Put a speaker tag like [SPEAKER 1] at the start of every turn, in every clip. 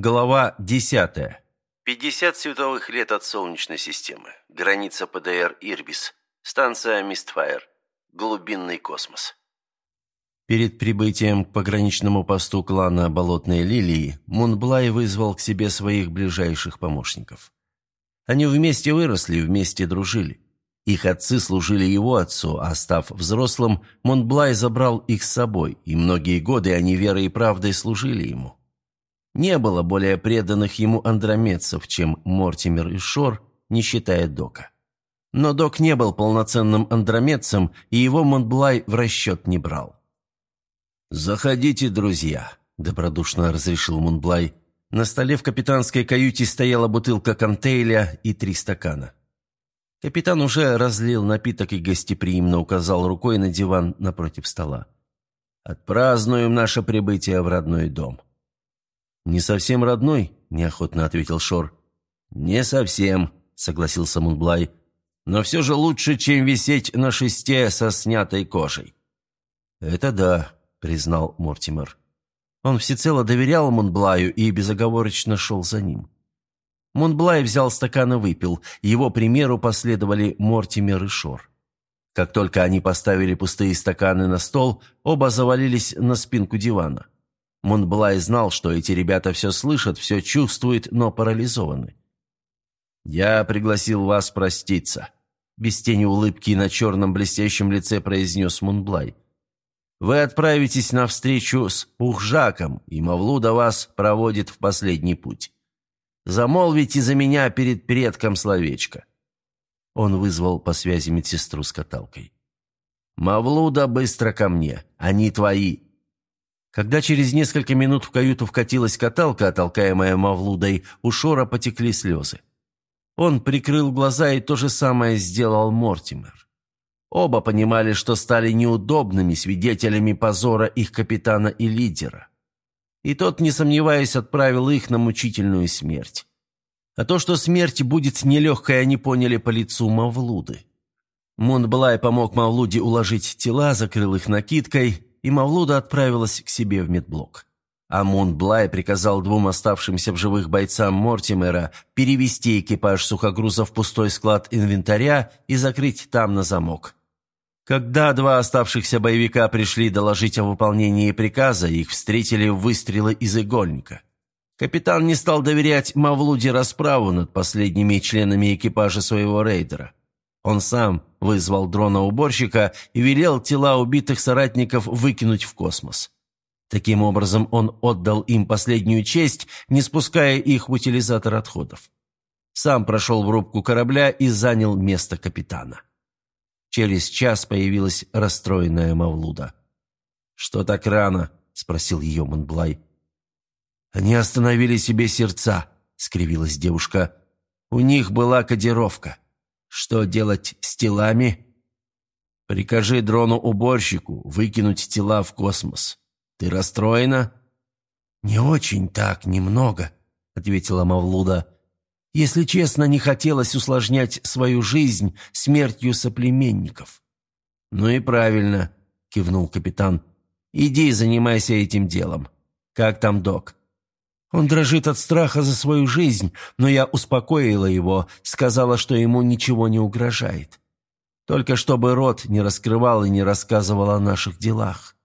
[SPEAKER 1] Глава 10. 50 световых лет от Солнечной системы. Граница ПДР Ирбис. Станция Мистфайр. Глубинный космос. Перед прибытием к пограничному посту клана Болотной Лилии Мунблай вызвал к себе своих ближайших помощников. Они вместе выросли, вместе дружили. Их отцы служили его отцу, а став взрослым, Монблай забрал их с собой, и многие годы они верой и правдой служили ему. Не было более преданных ему андромедцев, чем Мортимер и Шор, не считая Дока. Но Док не был полноценным андромедцем, и его Монблай в расчет не брал. «Заходите, друзья», — добродушно разрешил Монблай. На столе в капитанской каюте стояла бутылка контейля и три стакана. Капитан уже разлил напиток и гостеприимно указал рукой на диван напротив стола. «Отпразднуем наше прибытие в родной дом». «Не совсем родной?» – неохотно ответил Шор. «Не совсем», – согласился Мунблай. «Но все же лучше, чем висеть на шесте со снятой кожей». «Это да», – признал Мортимер. Он всецело доверял Мунблаю и безоговорочно шел за ним. Мунблай взял стакан и выпил. Его примеру последовали Мортимер и Шор. Как только они поставили пустые стаканы на стол, оба завалились на спинку дивана. Монблай знал, что эти ребята все слышат, все чувствуют, но парализованы. «Я пригласил вас проститься», — без тени улыбки на черном блестящем лице произнес Монблай. «Вы отправитесь на встречу с Ухжаком, и Мавлуда вас проводит в последний путь. Замолвите за меня перед предком словечко». Он вызвал по связи медсестру с каталкой. «Мавлуда, быстро ко мне. Они твои. Когда через несколько минут в каюту вкатилась каталка, толкаемая Мавлудой, у Шора потекли слезы. Он прикрыл глаза и то же самое сделал Мортимер. Оба понимали, что стали неудобными свидетелями позора их капитана и лидера. И тот, не сомневаясь, отправил их на мучительную смерть. А то, что смерть будет нелегкой, они поняли по лицу Мавлуды. Монблай помог Мавлуде уложить тела, закрыл их накидкой, и Мавлуда отправилась к себе в медблок. А Блай приказал двум оставшимся в живых бойцам Мортимера перевести экипаж сухогруза в пустой склад инвентаря и закрыть там на замок. Когда два оставшихся боевика пришли доложить о выполнении приказа, их встретили выстрелы из игольника. Капитан не стал доверять Мавлуде расправу над последними членами экипажа своего рейдера. Он сам вызвал дрона-уборщика и велел тела убитых соратников выкинуть в космос. Таким образом, он отдал им последнюю честь, не спуская их в утилизатор отходов. Сам прошел в рубку корабля и занял место капитана. Через час появилась расстроенная Мавлуда. «Что так рано?» – спросил ее Монблай. «Они остановили себе сердца», – скривилась девушка. «У них была кодировка». Что делать с телами? Прикажи дрону-уборщику выкинуть тела в космос. Ты расстроена? Не очень так, немного, ответила Мавлуда. Если честно, не хотелось усложнять свою жизнь смертью соплеменников. Ну и правильно, кивнул капитан. Иди занимайся этим делом. Как там док? Он дрожит от страха за свою жизнь, но я успокоила его, сказала, что ему ничего не угрожает. Только чтобы рот не раскрывал и не рассказывал о наших делах.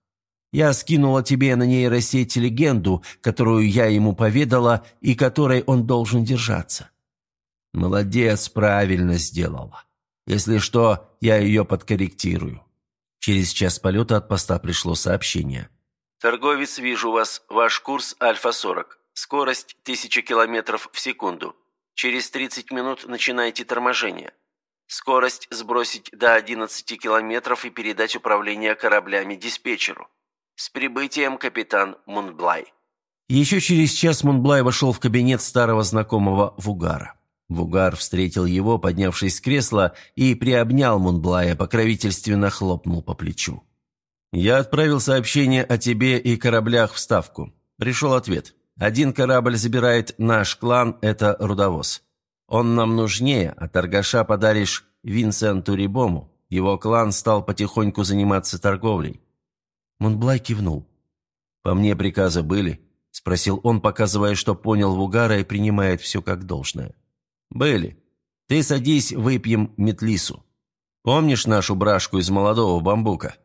[SPEAKER 1] Я скинула тебе на нейросеть легенду, которую я ему поведала и которой он должен держаться. Молодец, правильно сделала. Если что, я ее подкорректирую. Через час полета от поста пришло сообщение. «Торговец, вижу вас. Ваш курс Альфа-40. Скорость 1000 км в секунду. Через 30 минут начинайте торможение. Скорость сбросить до 11 км и передать управление кораблями диспетчеру. С прибытием капитан Мунблай. Еще через час Мунблай вошел в кабинет старого знакомого Вугара. Вугар встретил его, поднявшись с кресла, и приобнял Мунблая, покровительственно хлопнул по плечу. «Я отправил сообщение о тебе и кораблях в Ставку. Пришел ответ. Один корабль забирает наш клан, это рудовоз. Он нам нужнее, а торгаша подаришь Винсенту Рибому. Его клан стал потихоньку заниматься торговлей». Монблай кивнул. «По мне приказы были. – спросил он, показывая, что понял Вугара и принимает все как должное. «Были. Ты садись, выпьем метлису. Помнишь нашу брашку из молодого бамбука?»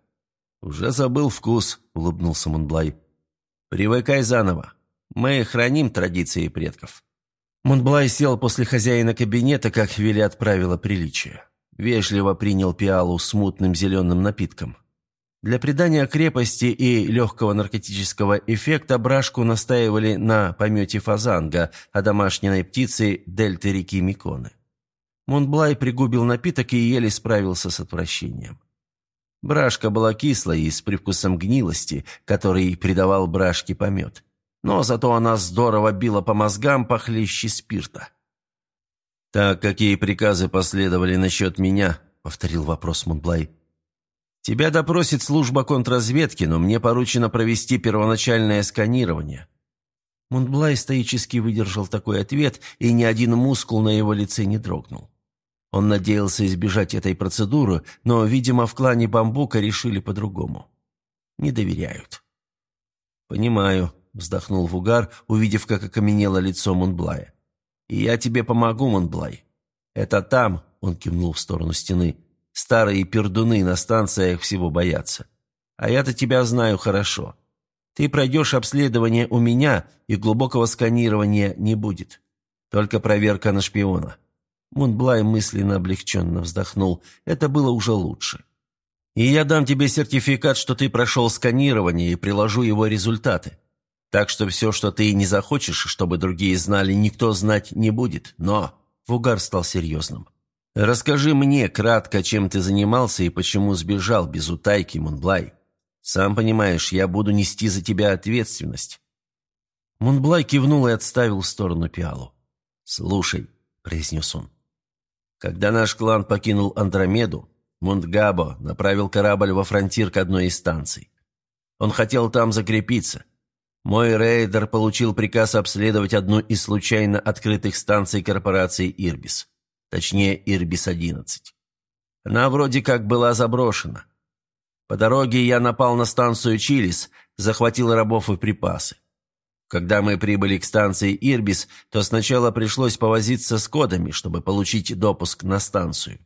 [SPEAKER 1] «Уже забыл вкус», – улыбнулся Монблай. «Привыкай заново. Мы храним традиции предков». Монблай сел после хозяина кабинета, как велят правила приличия. Вежливо принял пиалу с мутным зеленым напитком. Для придания крепости и легкого наркотического эффекта брашку настаивали на помете фазанга, а домашней птицы – дельты реки Миконы. Монблай пригубил напиток и еле справился с отвращением. Брашка была кислой и с привкусом гнилости, который придавал брашке помет. Но зато она здорово била по мозгам похлеще спирта. «Так какие приказы последовали насчет меня?» — повторил вопрос Монблай. «Тебя допросит служба контрразведки, но мне поручено провести первоначальное сканирование». Монблай стоически выдержал такой ответ, и ни один мускул на его лице не дрогнул. Он надеялся избежать этой процедуры, но, видимо, в клане Бамбука решили по-другому. Не доверяют. «Понимаю», — вздохнул Вугар, увидев, как окаменело лицо Монблая. «И я тебе помогу, Монблай. Это там», — он кивнул в сторону стены, — Старые пердуны на станциях всего боятся. А я-то тебя знаю хорошо. Ты пройдешь обследование у меня, и глубокого сканирования не будет. Только проверка на шпиона». Мунблай мысленно облегченно вздохнул. Это было уже лучше. «И я дам тебе сертификат, что ты прошел сканирование, и приложу его результаты. Так что все, что ты не захочешь, чтобы другие знали, никто знать не будет. Но...» Вугар стал серьезным. Расскажи мне кратко, чем ты занимался и почему сбежал без утайки, Мунблай. Сам понимаешь, я буду нести за тебя ответственность». Мунблай кивнул и отставил в сторону пиалу. «Слушай», — произнес он, — «когда наш клан покинул Андромеду, Мундгабо направил корабль во фронтир к одной из станций. Он хотел там закрепиться. Мой рейдер получил приказ обследовать одну из случайно открытых станций корпорации «Ирбис». Точнее, Ирбис-11. Она вроде как была заброшена. По дороге я напал на станцию Чилис, захватил рабов и припасы. Когда мы прибыли к станции Ирбис, то сначала пришлось повозиться с кодами, чтобы получить допуск на станцию.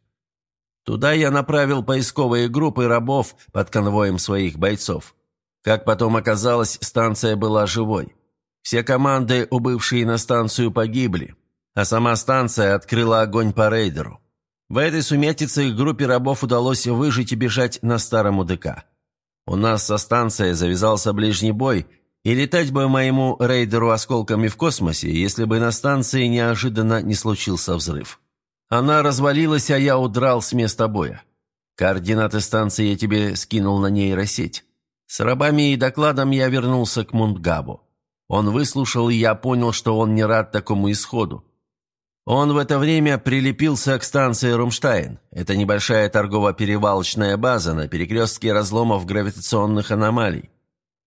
[SPEAKER 1] Туда я направил поисковые группы рабов под конвоем своих бойцов. Как потом оказалось, станция была живой. Все команды, убывшие на станцию, погибли, а сама станция открыла огонь по рейдеру. В этой сумятице группе рабов удалось выжить и бежать на старом УДК. У нас со станцией завязался ближний бой, и летать бы моему рейдеру осколками в космосе, если бы на станции неожиданно не случился взрыв. Она развалилась, а я удрал с места боя. Координаты станции я тебе скинул на нейросеть. С рабами и докладом я вернулся к Мундгабу. Он выслушал, и я понял, что он не рад такому исходу. Он в это время прилепился к станции Румштайн. Это небольшая торгово-перевалочная база на перекрестке разломов гравитационных аномалий.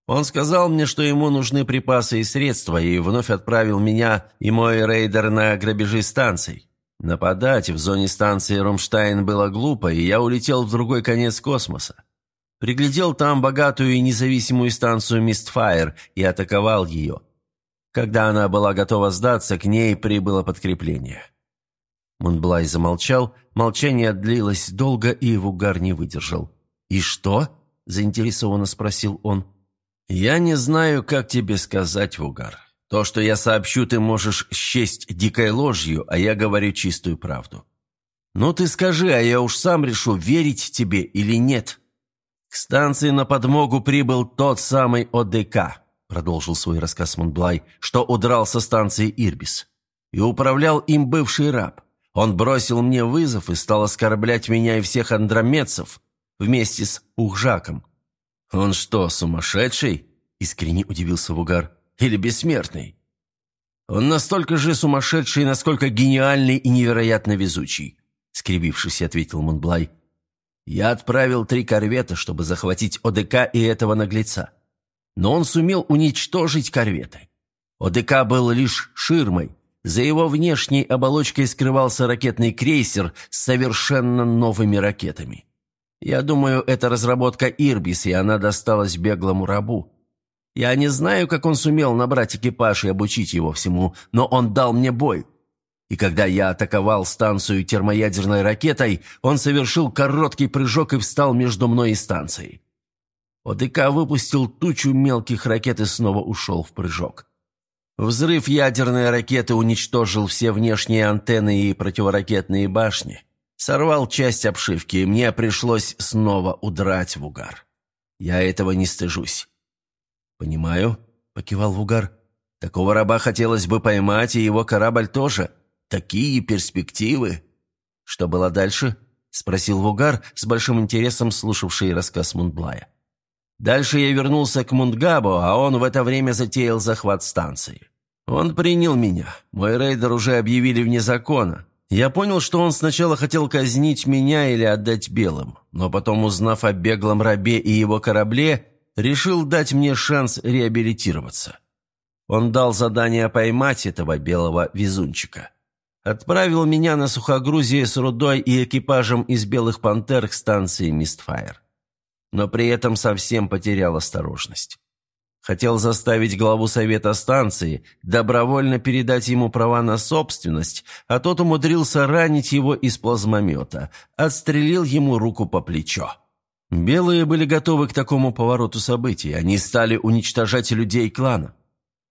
[SPEAKER 1] Он сказал мне, что ему нужны припасы и средства, и вновь отправил меня и мой рейдер на грабежи станций. Нападать в зоне станции Румштайн было глупо, и я улетел в другой конец космоса. Приглядел там богатую и независимую станцию Мистфайр и атаковал ее. Когда она была готова сдаться, к ней прибыло подкрепление. Мунблай замолчал, молчание длилось долго, и Вугар не выдержал. «И что?» – заинтересованно спросил он. «Я не знаю, как тебе сказать, Вугар. То, что я сообщу, ты можешь счесть дикой ложью, а я говорю чистую правду. Ну ты скажи, а я уж сам решу, верить тебе или нет». К станции на подмогу прибыл тот самый ОДК. — продолжил свой рассказ Монблай, — что удрал со станции Ирбис. И управлял им бывший раб. Он бросил мне вызов и стал оскорблять меня и всех андромедцев вместе с Ухжаком. «Он что, сумасшедший?» — искренне удивился Вугар. «Или бессмертный?» «Он настолько же сумасшедший, насколько гениальный и невероятно везучий», — скривившись, ответил Монблай. «Я отправил три корвета, чтобы захватить ОДК и этого наглеца но он сумел уничтожить корветы. ОДК был лишь ширмой. За его внешней оболочкой скрывался ракетный крейсер с совершенно новыми ракетами. Я думаю, это разработка Ирбис, и она досталась беглому рабу. Я не знаю, как он сумел набрать экипаж и обучить его всему, но он дал мне бой. И когда я атаковал станцию термоядерной ракетой, он совершил короткий прыжок и встал между мной и станцией. ОДК выпустил тучу мелких ракет и снова ушел в прыжок. Взрыв ядерной ракеты уничтожил все внешние антенны и противоракетные башни. Сорвал часть обшивки, и мне пришлось снова удрать в угар. Я этого не стыжусь. «Понимаю», — покивал Вугар. «Такого раба хотелось бы поймать, и его корабль тоже. Такие перспективы!» «Что было дальше?» — спросил Вугар, с большим интересом слушавший рассказ Мундблая. «Дальше я вернулся к Мундгабу, а он в это время затеял захват станции. Он принял меня. Мой рейдер уже объявили вне закона. Я понял, что он сначала хотел казнить меня или отдать белым, но потом, узнав о беглом рабе и его корабле, решил дать мне шанс реабилитироваться. Он дал задание поймать этого белого везунчика. Отправил меня на сухогрузие с рудой и экипажем из «Белых пантер» к станции «Мистфайр». Но при этом совсем потерял осторожность. Хотел заставить главу совета станции добровольно передать ему права на собственность, а тот умудрился ранить его из плазмомета, отстрелил ему руку по плечо. Белые были готовы к такому повороту событий. Они стали уничтожать людей клана.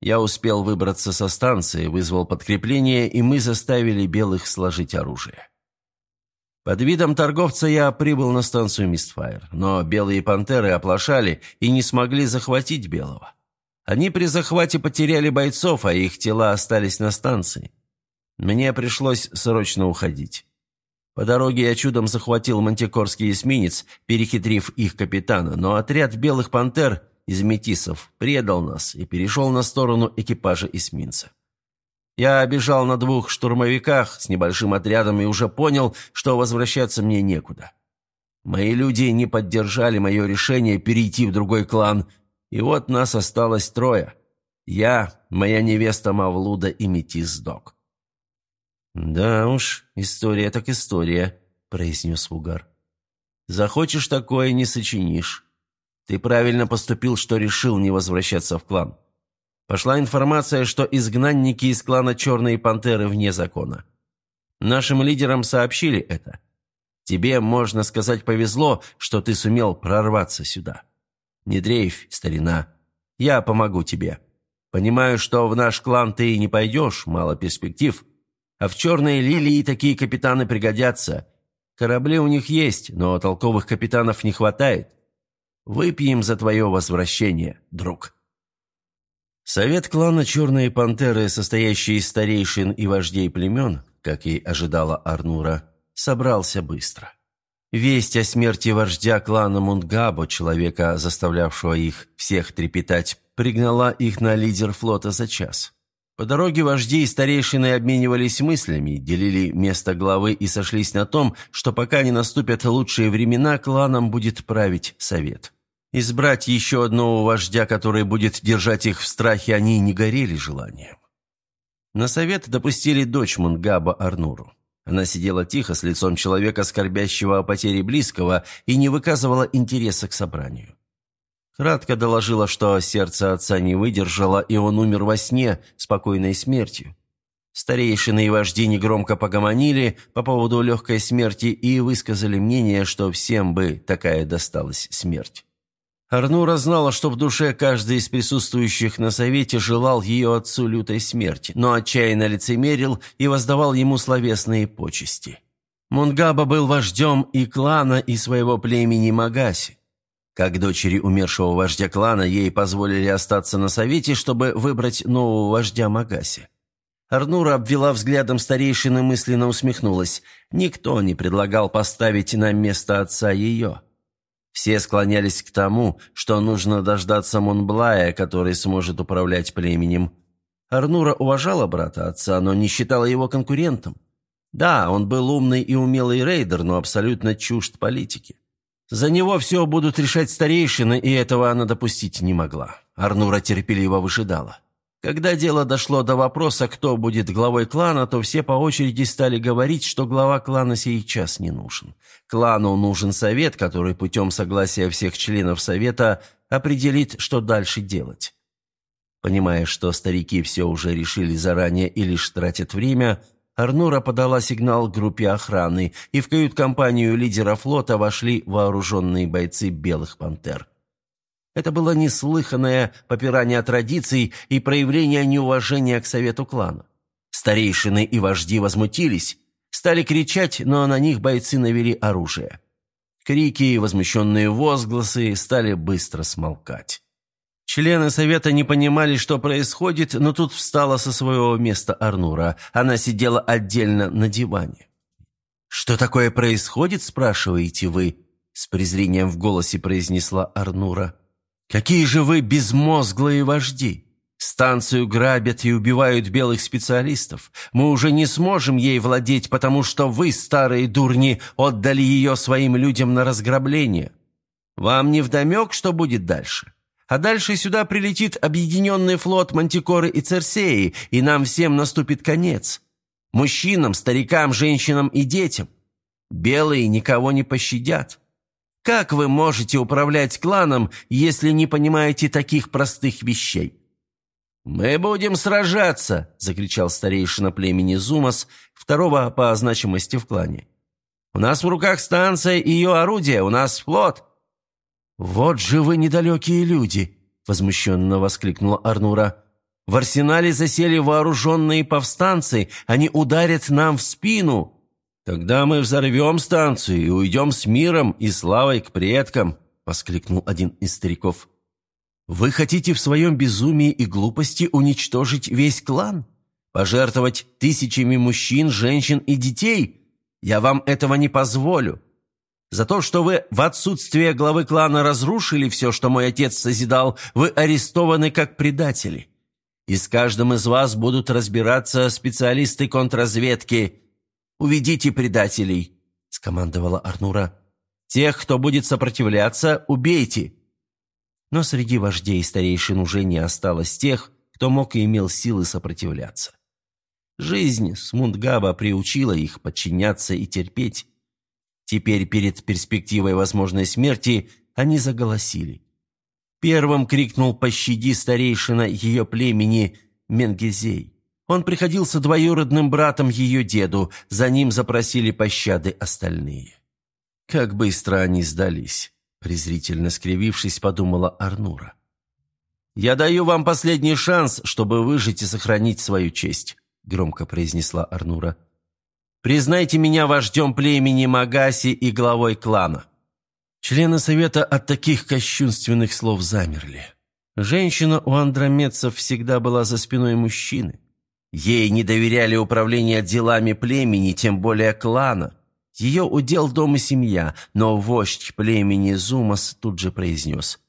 [SPEAKER 1] Я успел выбраться со станции, вызвал подкрепление, и мы заставили белых сложить оружие. Под видом торговца я прибыл на станцию Мистфайр, но белые пантеры оплошали и не смогли захватить белого. Они при захвате потеряли бойцов, а их тела остались на станции. Мне пришлось срочно уходить. По дороге я чудом захватил мантикорский эсминец, перехитрив их капитана, но отряд белых пантер из метисов предал нас и перешел на сторону экипажа эсминца. Я бежал на двух штурмовиках с небольшим отрядом и уже понял, что возвращаться мне некуда. Мои люди не поддержали мое решение перейти в другой клан, и вот нас осталось трое. Я, моя невеста Мавлуда и метис Док. «Да уж, история так история», — произнес Вугар. «Захочешь такое, не сочинишь. Ты правильно поступил, что решил не возвращаться в клан. Пошла информация, что изгнанники из клана Черные Пантеры вне закона. Нашим лидерам сообщили это. Тебе, можно сказать, повезло, что ты сумел прорваться сюда. Не дрейфь, старина. Я помогу тебе. Понимаю, что в наш клан ты не пойдешь, мало перспектив». А в «Черной лилии» такие капитаны пригодятся. Корабли у них есть, но толковых капитанов не хватает. Выпьем за твое возвращение, друг». Совет клана «Черные пантеры», состоящий из старейшин и вождей племен, как и ожидала Арнура, собрался быстро. Весть о смерти вождя клана Мунгабо, человека, заставлявшего их всех трепетать, пригнала их на лидер флота за час. По дороге вожди и старейшины обменивались мыслями, делили место главы и сошлись на том, что пока не наступят лучшие времена, кланом будет править совет. Избрать еще одного вождя, который будет держать их в страхе, они не горели желанием. На совет допустили дочь Мунгаба Арнуру. Она сидела тихо, с лицом человека, скорбящего о потере близкого, и не выказывала интереса к собранию. Кратко доложила, что сердце отца не выдержало, и он умер во сне, спокойной смертью. Старейшины и вожди негромко погомонили по поводу легкой смерти и высказали мнение, что всем бы такая досталась смерть. Арнура знала, что в душе каждый из присутствующих на совете желал ее отцу лютой смерти, но отчаянно лицемерил и воздавал ему словесные почести. Мунгаба был вождем и клана, и своего племени Магаси. Как дочери умершего вождя клана, ей позволили остаться на совете, чтобы выбрать нового вождя Магаси. Арнура обвела взглядом старейшины, мысленно усмехнулась. Никто не предлагал поставить на место отца ее. Все склонялись к тому, что нужно дождаться Монблая, который сможет управлять племенем. Арнура уважала брата отца, но не считала его конкурентом. Да, он был умный и умелый рейдер, но абсолютно чужд политики. За него все будут решать старейшины, и этого она допустить не могла. Арнура терпеливо выжидала. Когда дело дошло до вопроса, кто будет главой клана, то все по очереди стали говорить, что глава клана сейчас не нужен. Клану нужен совет, который путем согласия всех членов совета определит, что дальше делать. Понимая, что старики все уже решили заранее и лишь тратят время, Арнура подала сигнал группе охраны, и в кают-компанию лидера флота вошли вооруженные бойцы «Белых пантер». Это было неслыханное попирание традиций и проявление неуважения к совету клана. Старейшины и вожди возмутились, стали кричать, но на них бойцы навели оружие. Крики и возмущенные возгласы стали быстро смолкать. Члены совета не понимали, что происходит, но тут встала со своего места Арнура. Она сидела отдельно на диване. «Что такое происходит?» – спрашиваете вы, – с презрением в голосе произнесла Арнура. «Какие же вы безмозглые вожди! Станцию грабят и убивают белых специалистов. Мы уже не сможем ей владеть, потому что вы, старые дурни, отдали ее своим людям на разграбление. Вам не вдомек, что будет дальше?» А дальше сюда прилетит объединенный флот Мантикоры и Церсеи, и нам всем наступит конец. Мужчинам, старикам, женщинам и детям. Белые никого не пощадят. Как вы можете управлять кланом, если не понимаете таких простых вещей? «Мы будем сражаться!» – закричал старейшина племени Зумас, второго по значимости в клане. «У нас в руках станция и ее орудие, у нас флот!» «Вот же вы недалекие люди!» – возмущенно воскликнула Арнура. «В арсенале засели вооруженные повстанцы, они ударят нам в спину!» «Тогда мы взорвем станцию и уйдем с миром и славой к предкам!» – воскликнул один из стариков. «Вы хотите в своем безумии и глупости уничтожить весь клан? Пожертвовать тысячами мужчин, женщин и детей? Я вам этого не позволю!» За то, что вы в отсутствие главы клана разрушили все, что мой отец созидал, вы арестованы как предатели. И с каждым из вас будут разбираться специалисты контрразведки. Уведите предателей», — скомандовала Арнура. «Тех, кто будет сопротивляться, убейте». Но среди вождей старейшин уже не осталось тех, кто мог и имел силы сопротивляться. Жизнь Смундгаба приучила их подчиняться и терпеть, Теперь перед перспективой возможной смерти они заголосили. Первым крикнул «Пощади старейшина ее племени Менгезей». Он приходился двоюродным братом ее деду, за ним запросили пощады остальные. «Как быстро они сдались», — презрительно скривившись, подумала Арнура. «Я даю вам последний шанс, чтобы выжить и сохранить свою честь», — громко произнесла Арнура. Признайте меня вождем племени Магаси и главой клана». Члены совета от таких кощунственных слов замерли. Женщина у андромедцев всегда была за спиной мужчины. Ей не доверяли управление делами племени, тем более клана. Ее удел дом и семья, но вождь племени Зумас тут же произнес.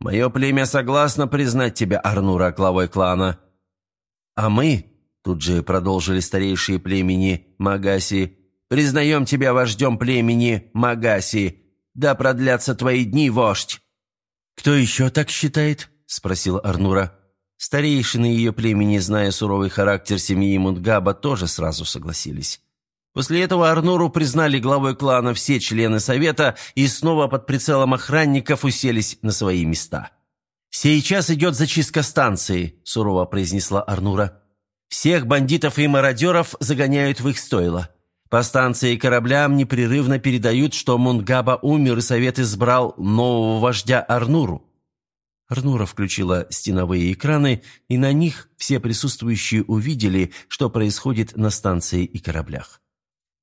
[SPEAKER 1] «Мое племя согласно признать тебя, Арнура, главой клана». «А мы Тут же продолжили старейшие племени Магаси. «Признаем тебя вождем племени Магаси. Да продлятся твои дни, вождь!» «Кто еще так считает?» – спросила Арнура. Старейшины ее племени, зная суровый характер семьи Мундгаба, тоже сразу согласились. После этого Арнуру признали главой клана все члены совета и снова под прицелом охранников уселись на свои места. «Сейчас идет зачистка станции», – сурово произнесла Арнура. Всех бандитов и мародеров загоняют в их стойло. По станции и кораблям непрерывно передают, что Мунгаба умер и совет избрал нового вождя Арнуру. Арнура включила стеновые экраны, и на них все присутствующие увидели, что происходит на станции и кораблях.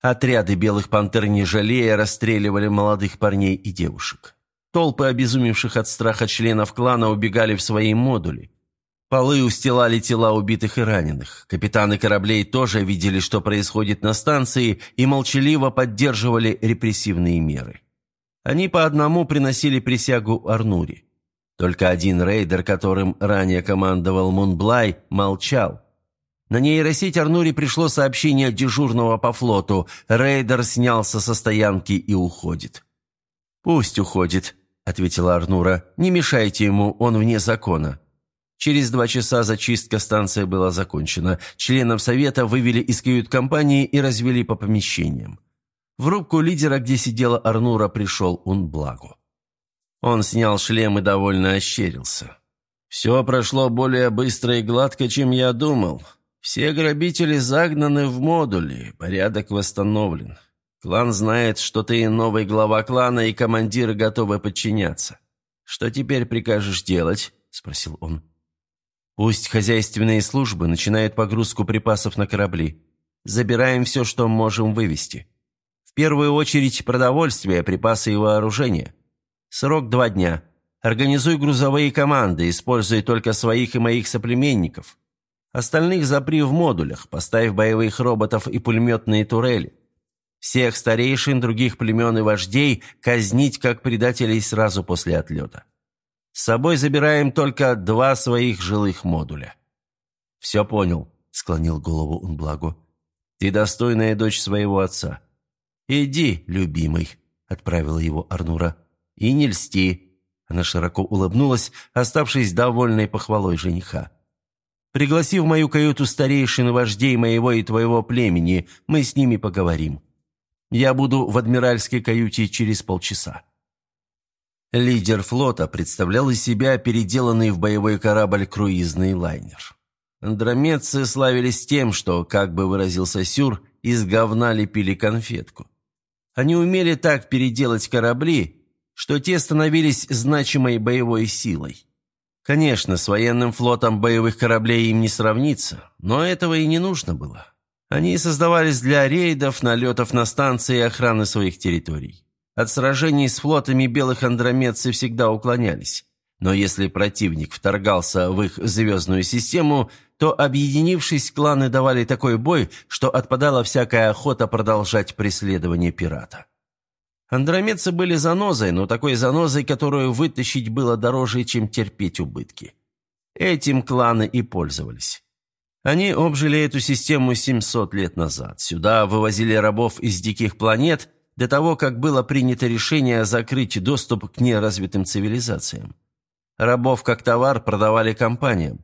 [SPEAKER 1] Отряды белых пантер, не жалея, расстреливали молодых парней и девушек. Толпы обезумевших от страха членов клана убегали в свои модули. Полы устилали тела убитых и раненых. Капитаны кораблей тоже видели, что происходит на станции, и молчаливо поддерживали репрессивные меры. Они по одному приносили присягу Арнуре. Только один рейдер, которым ранее командовал Мунблай, молчал. На нейросеть Арнуре пришло сообщение дежурного по флоту. Рейдер снялся со стоянки и уходит. «Пусть уходит», — ответила Арнура. «Не мешайте ему, он вне закона». Через два часа зачистка станции была закончена. Членов совета вывели из кают-компании и развели по помещениям. В рубку лидера, где сидела Арнура, пришел Унблагу. Он снял шлем и довольно ощерился. «Все прошло более быстро и гладко, чем я думал. Все грабители загнаны в модули, порядок восстановлен. Клан знает, что ты новый глава клана, и командиры готовы подчиняться. Что теперь прикажешь делать?» – спросил он. «Пусть хозяйственные службы начинают погрузку припасов на корабли. Забираем все, что можем вывести. В первую очередь продовольствие, припасы и вооружение. Срок два дня. Организуй грузовые команды, используй только своих и моих соплеменников. Остальных запри в модулях, поставь боевых роботов и пулеметные турели. Всех старейшин других племен и вождей казнить как предателей сразу после отлета. С собой забираем только два своих жилых модуля». «Все понял», — склонил голову Унблагу. «Ты достойная дочь своего отца. Иди, любимый», — отправила его Арнура. «И не льсти». Она широко улыбнулась, оставшись довольной похвалой жениха. «Пригласи в мою каюту старейшин вождей моего и твоего племени, мы с ними поговорим. Я буду в адмиральской каюте через полчаса». Лидер флота представлял из себя переделанный в боевой корабль круизный лайнер. Андромедцы славились тем, что, как бы выразился Сюр, из говна лепили конфетку. Они умели так переделать корабли, что те становились значимой боевой силой. Конечно, с военным флотом боевых кораблей им не сравниться, но этого и не нужно было. Они создавались для рейдов, налетов на станции и охраны своих территорий. От сражений с флотами белых андромедцы всегда уклонялись. Но если противник вторгался в их звездную систему, то, объединившись, кланы давали такой бой, что отпадала всякая охота продолжать преследование пирата. Андромедцы были занозой, но такой занозой, которую вытащить было дороже, чем терпеть убытки. Этим кланы и пользовались. Они обжили эту систему 700 лет назад. Сюда вывозили рабов из диких планет – до того, как было принято решение закрыть доступ к неразвитым цивилизациям. Рабов как товар продавали компаниям.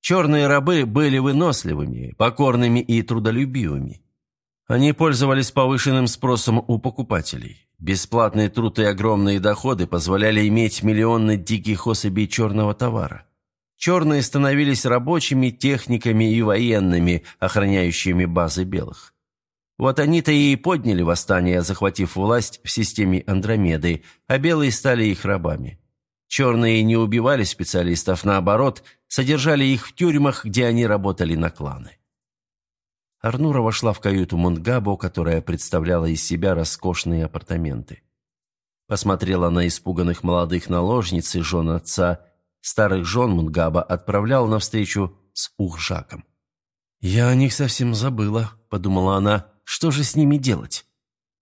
[SPEAKER 1] Черные рабы были выносливыми, покорными и трудолюбивыми. Они пользовались повышенным спросом у покупателей. Бесплатный труд и огромные доходы позволяли иметь миллионы диких особей черного товара. Черные становились рабочими, техниками и военными, охраняющими базы белых. Вот они-то и подняли восстание, захватив власть в системе Андромеды, а белые стали их рабами. Черные не убивали специалистов, наоборот, содержали их в тюрьмах, где они работали на кланы. Арнура вошла в каюту Мунгабо, которая представляла из себя роскошные апартаменты. Посмотрела на испуганных молодых наложниц и жен отца. Старых жен Мунгаба отправлял навстречу с Ухжаком. «Я о них совсем забыла», — подумала она. Что же с ними делать?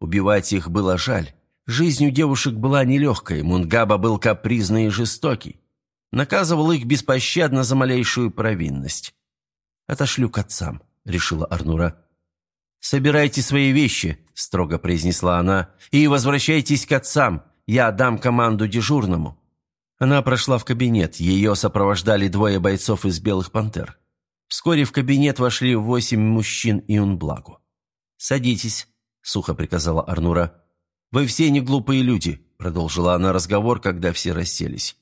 [SPEAKER 1] Убивать их было жаль. Жизнь у девушек была нелегкой, Мунгаба был капризный и жестокий. Наказывал их беспощадно за малейшую провинность. «Отошлю к отцам», — решила Арнура. «Собирайте свои вещи», — строго произнесла она, — «и возвращайтесь к отцам. Я дам команду дежурному». Она прошла в кабинет. Ее сопровождали двое бойцов из «Белых пантер». Вскоре в кабинет вошли восемь мужчин и Унблагу. «Садитесь», — сухо приказала Арнура. «Вы все не глупые люди», — продолжила она разговор, когда все расселись.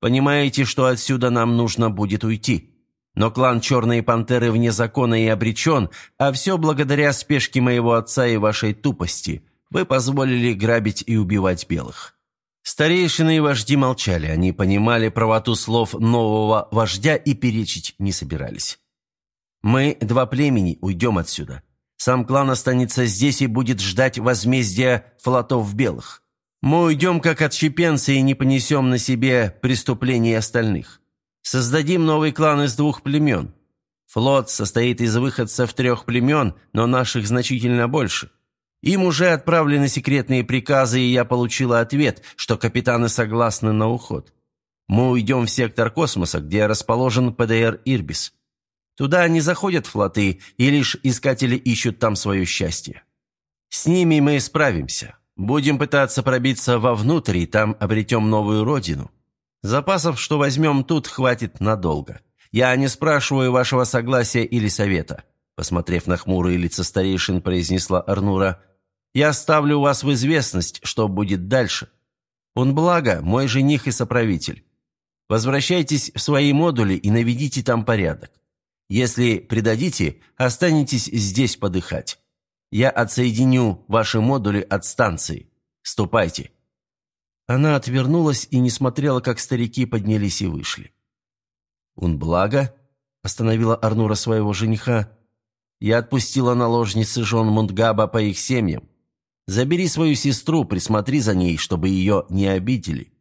[SPEAKER 1] «Понимаете, что отсюда нам нужно будет уйти. Но клан Черные Пантеры вне закона и обречен, а все благодаря спешке моего отца и вашей тупости. Вы позволили грабить и убивать белых». Старейшины и вожди молчали, они понимали правоту слов нового вождя и перечить не собирались. «Мы, два племени, уйдем отсюда. Сам клан останется здесь и будет ждать возмездия флотов белых. Мы уйдем как отщепенцы и не понесем на себе преступлений остальных. Создадим новый клан из двух племен. Флот состоит из выходцев трех племен, но наших значительно больше. Им уже отправлены секретные приказы, и я получила ответ, что капитаны согласны на уход. Мы уйдем в сектор космоса, где расположен ПДР «Ирбис». Туда не заходят флоты, и лишь искатели ищут там свое счастье. С ними мы справимся. Будем пытаться пробиться вовнутрь, и там обретем новую родину. Запасов, что возьмем тут, хватит надолго. Я не спрашиваю вашего согласия или совета», посмотрев на хмурые лица старейшин, произнесла Арнура. «Я ставлю вас в известность, что будет дальше. Он благо, мой жених и соправитель. Возвращайтесь в свои модули и наведите там порядок. Если предадите, останетесь здесь подыхать. Я отсоединю ваши модули от станции. Ступайте». Она отвернулась и не смотрела, как старики поднялись и вышли. «Унблаго?» – остановила Арнура своего жениха. «Я отпустила наложницы жен Мундгаба по их семьям. Забери свою сестру, присмотри за ней, чтобы ее не обидели».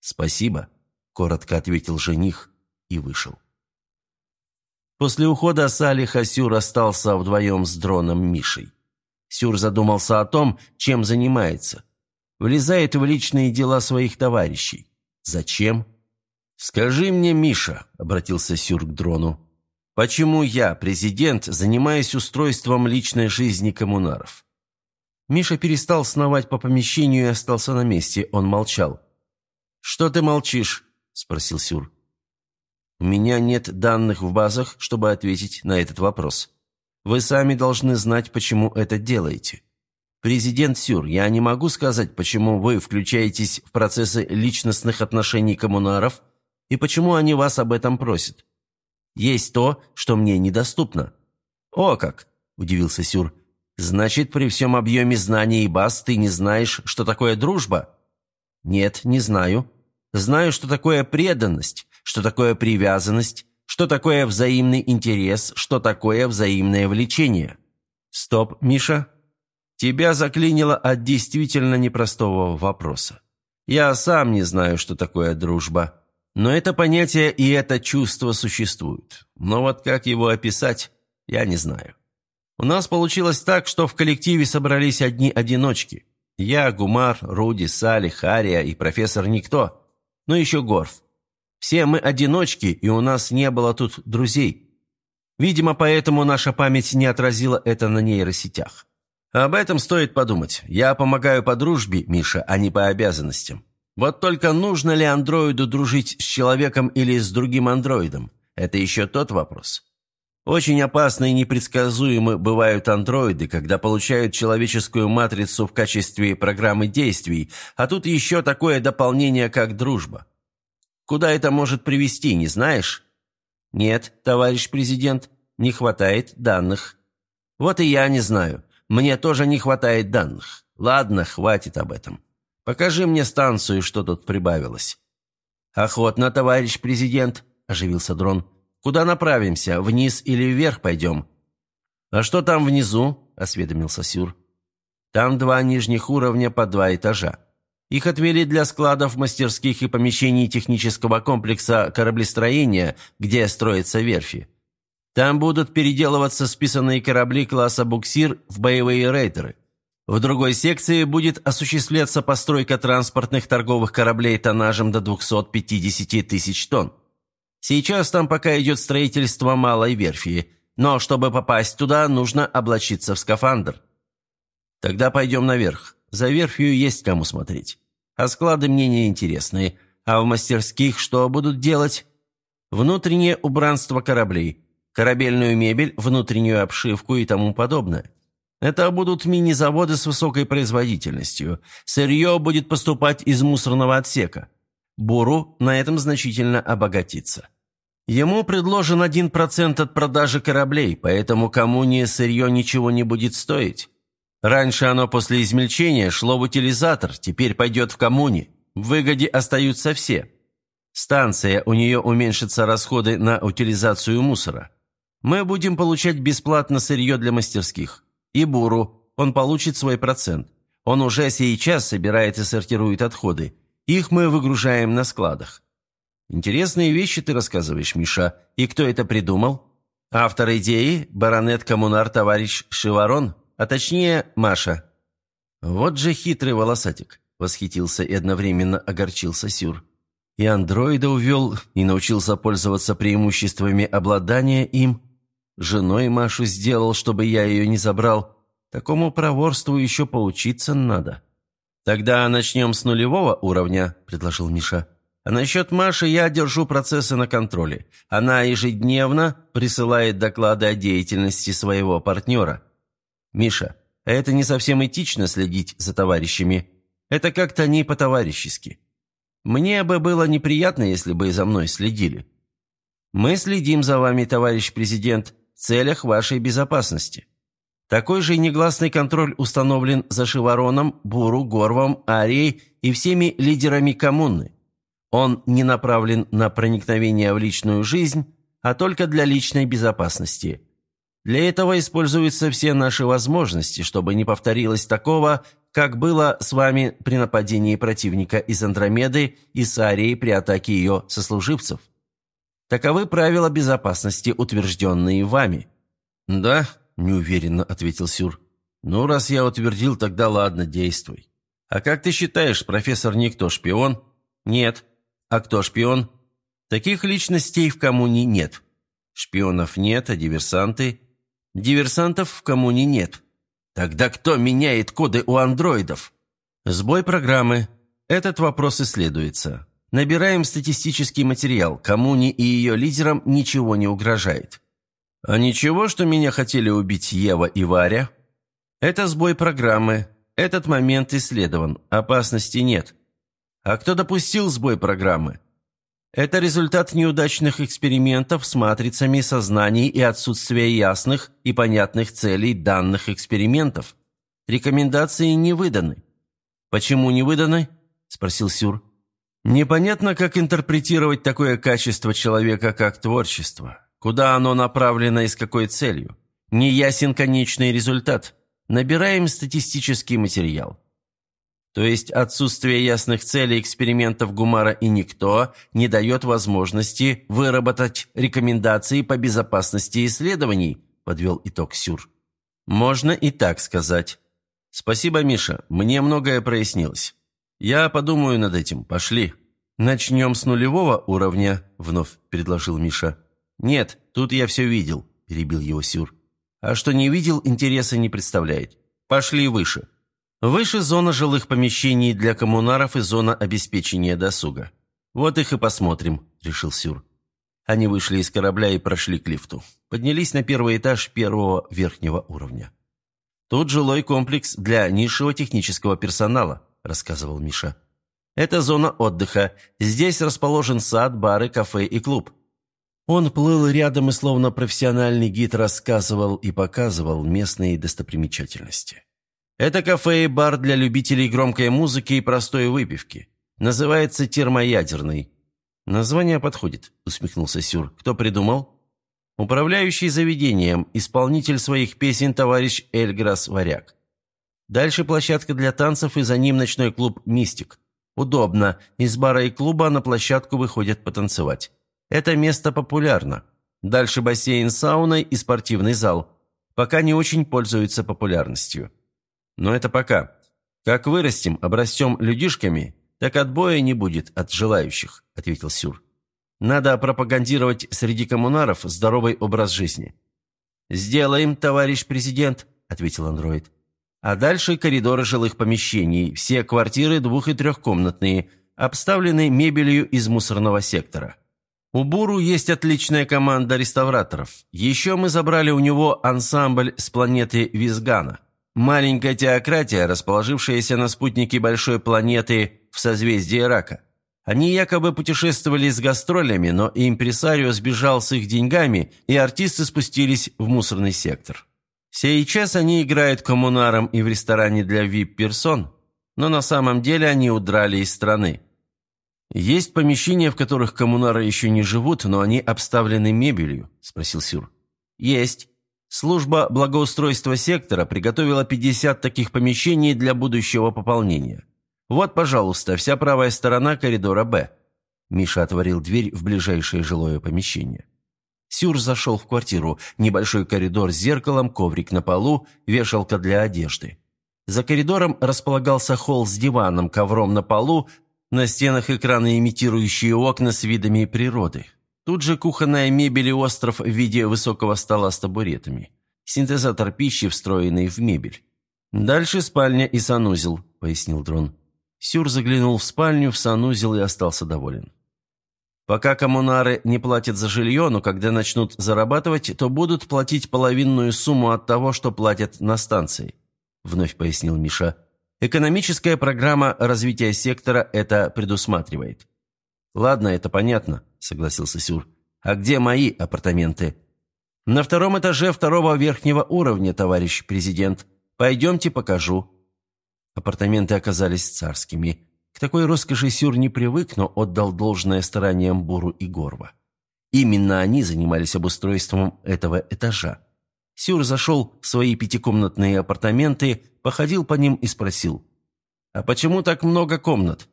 [SPEAKER 1] «Спасибо», – коротко ответил жених и вышел. После ухода Салиха Сюр остался вдвоем с дроном Мишей. Сюр задумался о том, чем занимается. Влезает в личные дела своих товарищей. Зачем? «Скажи мне, Миша», — обратился Сюр к дрону, «почему я, президент, занимаюсь устройством личной жизни коммунаров?» Миша перестал сновать по помещению и остался на месте. Он молчал. «Что ты молчишь?» – спросил Сюр. «У меня нет данных в базах, чтобы ответить на этот вопрос. Вы сами должны знать, почему это делаете. Президент Сюр, я не могу сказать, почему вы включаетесь в процессы личностных отношений коммунаров и почему они вас об этом просят. Есть то, что мне недоступно». «О как!» – удивился Сюр. «Значит, при всем объеме знаний и баз ты не знаешь, что такое дружба?» «Нет, не знаю. Знаю, что такое преданность, что такое привязанность, что такое взаимный интерес, что такое взаимное влечение. Стоп, Миша. Тебя заклинило от действительно непростого вопроса. Я сам не знаю, что такое дружба. Но это понятие и это чувство существуют. Но вот как его описать, я не знаю. У нас получилось так, что в коллективе собрались одни одиночки. Я, Гумар, Руди, Сали, Хария и профессор Никто – ну еще Горф. Все мы одиночки, и у нас не было тут друзей. Видимо, поэтому наша память не отразила это на нейросетях. Об этом стоит подумать. Я помогаю по дружбе, Миша, а не по обязанностям. Вот только нужно ли андроиду дружить с человеком или с другим андроидом? Это еще тот вопрос. Очень опасны и непредсказуемы бывают андроиды, когда получают человеческую матрицу в качестве программы действий, а тут еще такое дополнение, как дружба. Куда это может привести, не знаешь? Нет, товарищ президент, не хватает данных. Вот и я не знаю. Мне тоже не хватает данных. Ладно, хватит об этом. Покажи мне станцию, что тут прибавилось. Охотно, товарищ президент, оживился дрон. Куда направимся? Вниз или вверх пойдем?» «А что там внизу?» – осведомился Сюр. «Там два нижних уровня по два этажа. Их отвели для складов, мастерских и помещений технического комплекса кораблестроения, где строятся верфи. Там будут переделываться списанные корабли класса «Буксир» в боевые рейдеры. В другой секции будет осуществляться постройка транспортных торговых кораблей тоннажем до 250 тысяч тонн. Сейчас там пока идет строительство малой верфи, но чтобы попасть туда, нужно облачиться в скафандр. Тогда пойдем наверх. За верфью есть кому смотреть. А склады мне не. А в мастерских что будут делать? Внутреннее убранство кораблей, корабельную мебель, внутреннюю обшивку и тому подобное. Это будут мини-заводы с высокой производительностью. Сырье будет поступать из мусорного отсека. Буру на этом значительно обогатится. Ему предложен 1% от продажи кораблей, поэтому коммуне сырье ничего не будет стоить. Раньше оно после измельчения шло в утилизатор, теперь пойдет в коммуне. В выгоде остаются все. Станция, у нее уменьшатся расходы на утилизацию мусора. Мы будем получать бесплатно сырье для мастерских. И Буру, он получит свой процент. Он уже сейчас собирает и сортирует отходы. Их мы выгружаем на складах. Интересные вещи ты рассказываешь, Миша. И кто это придумал? Автор идеи – баронет-коммунар товарищ Шиварон, а точнее Маша. Вот же хитрый волосатик, восхитился и одновременно огорчился Сюр. И андроида увел, и научился пользоваться преимуществами обладания им. Женой Машу сделал, чтобы я ее не забрал. Такому проворству еще поучиться надо. «Тогда начнем с нулевого уровня», – предложил Миша. «А насчет Маши я держу процессы на контроле. Она ежедневно присылает доклады о деятельности своего партнера. Миша, это не совсем этично следить за товарищами. Это как-то не по-товарищески». Мне бы было неприятно, если бы за мной следили. Мы следим за вами, товарищ президент, целях вашей безопасности. Такой же негласный контроль установлен за Шивароном, Буру, Горвом, Арией и всеми лидерами коммуны. Он не направлен на проникновение в личную жизнь, а только для личной безопасности. Для этого используются все наши возможности, чтобы не повторилось такого, как было с вами при нападении противника из Андромеды и Сарии при атаке ее сослуживцев. Таковы правила безопасности, утвержденные вами». «Да», – неуверенно ответил Сюр. «Ну, раз я утвердил, тогда ладно, действуй. А как ты считаешь, профессор Никто шпион?» «Нет». «А кто шпион?» «Таких личностей в коммуне нет». «Шпионов нет, а диверсанты?» «Диверсантов в коммуне нет». «Тогда кто меняет коды у андроидов?» «Сбой программы. Этот вопрос исследуется. Набираем статистический материал. Коммуне и ее лидерам ничего не угрожает. А ничего, что меня хотели убить Ева и Варя? Это сбой программы. Этот момент исследован. Опасности нет. А кто допустил сбой программы? Это результат неудачных экспериментов с матрицами сознаний и отсутствия ясных и понятных целей данных экспериментов. Рекомендации не выданы. «Почему не выданы?» – спросил Сюр. Непонятно, как интерпретировать такое качество человека, как творчество. Куда оно направлено и с какой целью? Не ясен конечный результат. Набираем статистический материал. То есть отсутствие ясных целей экспериментов Гумара и никто не дает возможности выработать рекомендации по безопасности исследований, подвел итог Сюр. Можно и так сказать. Спасибо, Миша, мне многое прояснилось. «Я подумаю над этим. Пошли». «Начнем с нулевого уровня», — вновь предложил Миша. «Нет, тут я все видел», — перебил его Сюр. «А что не видел, интереса не представляет. Пошли выше». Выше зона жилых помещений для коммунаров и зона обеспечения досуга. «Вот их и посмотрим», — решил Сюр. Они вышли из корабля и прошли к лифту. Поднялись на первый этаж первого верхнего уровня. Тут жилой комплекс для низшего технического персонала –– рассказывал Миша. «Это зона отдыха. Здесь расположен сад, бары, кафе и клуб». Он плыл рядом и словно профессиональный гид рассказывал и показывал местные достопримечательности. Это кафе и бар для любителей громкой музыки и простой выпивки. Называется термоядерный. Название подходит, усмехнулся Сюр. Кто придумал? Управляющий заведением, исполнитель своих песен товарищ Эльграс Варяг. Дальше площадка для танцев и за ним ночной клуб «Мистик». Удобно. Из бара и клуба на площадку выходят потанцевать. Это место популярно. Дальше бассейн с сауной и спортивный зал. Пока не очень пользуются популярностью. Но это пока. Как вырастем, обрастем людишками, так отбоя не будет от желающих», – ответил Сюр. «Надо пропагандировать среди коммунаров здоровый образ жизни». «Сделаем, товарищ президент», – ответил андроид. А дальше коридоры жилых помещений, все квартиры двух- и трехкомнатные, обставлены мебелью из мусорного сектора. У Буру есть отличная команда реставраторов. Еще мы забрали у него ансамбль с планеты Визгана. Маленькая теократия, расположившаяся на спутнике большой планеты в созвездии Рака. Они якобы путешествовали с гастролями, но импресарио сбежал с их деньгами, и артисты спустились в мусорный сектор. Сейчас они играют коммунаром и в ресторане для вип-персон, но на самом деле они удрали из страны. «Есть помещения, в которых коммунары еще не живут, но они обставлены мебелью?» – спросил Сюр. «Есть. Служба благоустройства сектора приготовила 50 таких помещений для будущего пополнения. Вот, пожалуйста, вся правая сторона коридора «Б». Миша отворил дверь в ближайшее жилое помещение. Сюр зашел в квартиру. Небольшой коридор с зеркалом, коврик на полу, вешалка для одежды. За коридором располагался холл с диваном, ковром на полу, на стенах экраны, имитирующие окна с видами природы. Тут же кухонная мебель и остров в виде высокого стола с табуретами. Синтезатор пищи, встроенный в мебель. «Дальше спальня и санузел», — пояснил дрон. Сюр заглянул в спальню, в санузел и остался доволен. Пока коммунары не платят за жилье, но когда начнут зарабатывать, то будут платить половинную сумму от того, что платят на станции», — вновь пояснил Миша. Экономическая программа развития сектора это предусматривает». «Ладно, это понятно», — согласился Сюр. «А где мои апартаменты?» «На втором этаже второго верхнего уровня, товарищ президент. Пойдемте покажу». Апартаменты оказались царскими. К такой роскоши Сюр не привык, но отдал должное стараниям Буру и Горва. Именно они занимались обустройством этого этажа. Сюр зашел в свои пятикомнатные апартаменты, походил по ним и спросил. «А почему так много комнат?»